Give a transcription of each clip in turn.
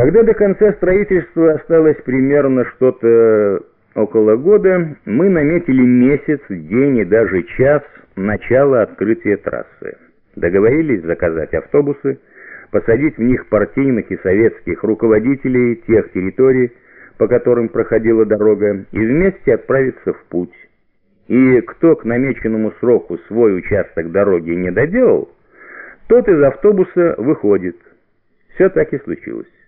Когда до конца строительства осталось примерно что-то около года, мы наметили месяц, день и даже час начала открытия трассы. Договорились заказать автобусы, посадить в них партийных и советских руководителей тех территорий, по которым проходила дорога, и вместе отправиться в путь. И кто к намеченному сроку свой участок дороги не доделал, тот из автобуса выходит. Все так и случилось.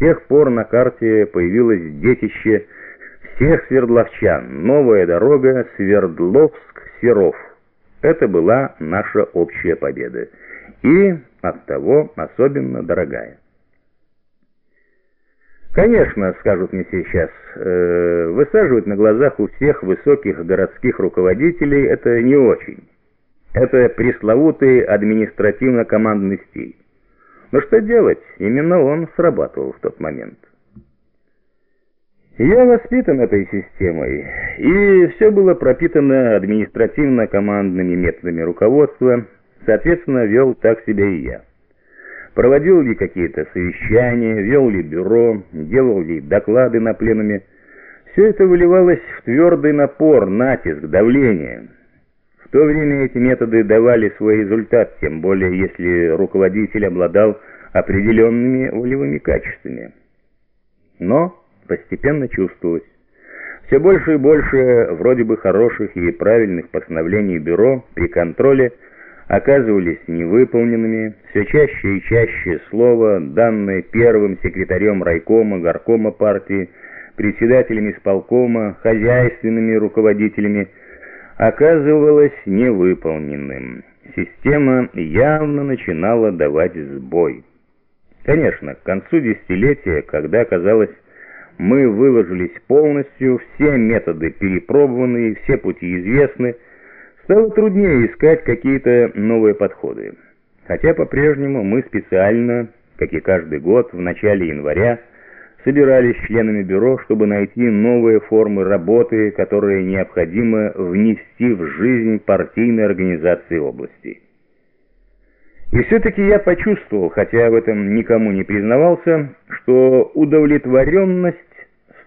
Тех пор на карте появилось детище всех свердловчан, новая дорога Свердловск-Серов. Это была наша общая победа. И оттого особенно дорогая. Конечно, скажут мне сейчас, э, высаживать на глазах у всех высоких городских руководителей это не очень. Это пресловутый административно-командный стиль. Но что делать, именно он срабатывал в тот момент. Я воспитан этой системой, и все было пропитано административно-командными методами руководства, соответственно, вел так себя и я. Проводил ли какие-то совещания, вел ли бюро, делал ли доклады на пленуме. Все это выливалось в твердый напор, натиск, давление. В то время эти методы давали свой результат, тем более если руководитель обладал определенными волевыми качествами. Но постепенно чувствовалось. Все больше и больше вроде бы хороших и правильных постановлений бюро при контроле оказывались невыполненными, все чаще и чаще слово, данное первым секретарем райкома, горкома партии, председателями исполкома, хозяйственными руководителями, оказывалось невыполненным. Система явно начинала давать сбой. Конечно, к концу десятилетия, когда, казалось, мы выложились полностью, все методы перепробованы, все пути известны, стало труднее искать какие-то новые подходы. Хотя по-прежнему мы специально, как и каждый год, в начале января, собирались членами бюро, чтобы найти новые формы работы, которые необходимо внести в жизнь партийной организации области. И все-таки я почувствовал, хотя в этом никому не признавался, что удовлетворенность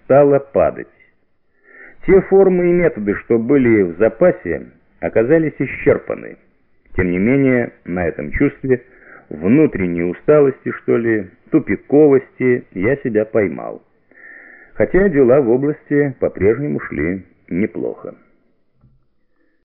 стала падать. Те формы и методы, что были в запасе, оказались исчерпаны. Тем не менее, на этом чувстве внутренней усталости, что ли, тупиковости я себя поймал. Хотя дела в области по-прежнему шли неплохо.